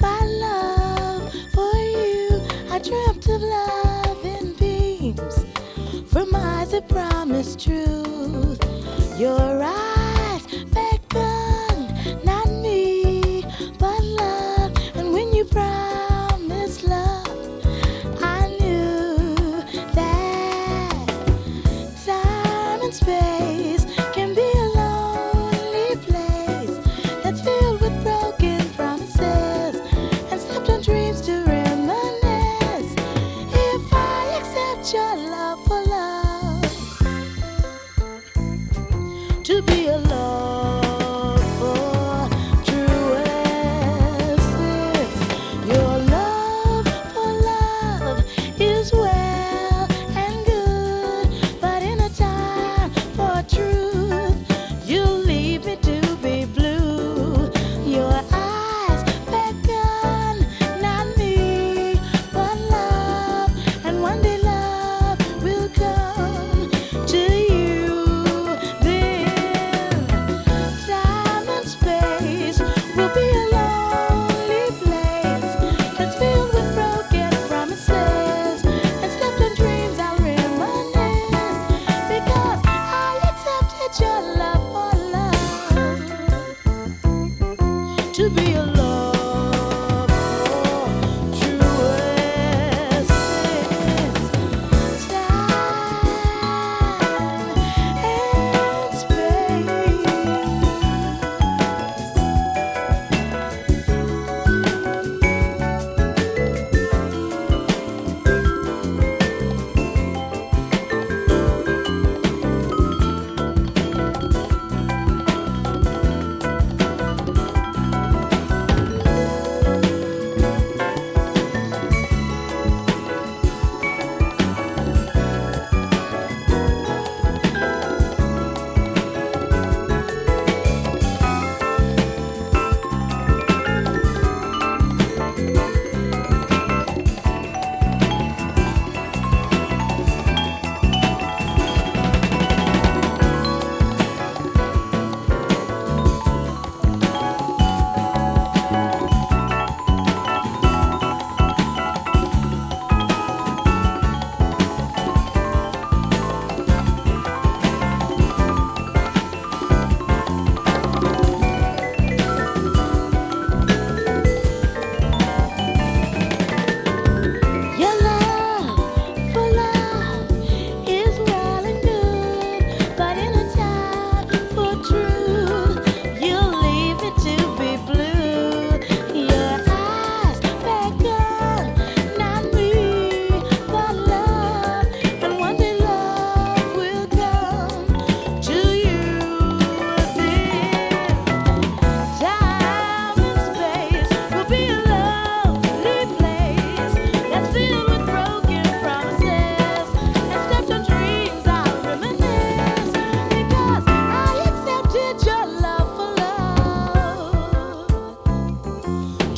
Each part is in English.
my love for you. I dreamt of love in beams from eyes that promised truth. Your eyes beckoned, not me, but love. And when you promised love, I knew that time and space. to be alone.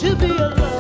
to be alone.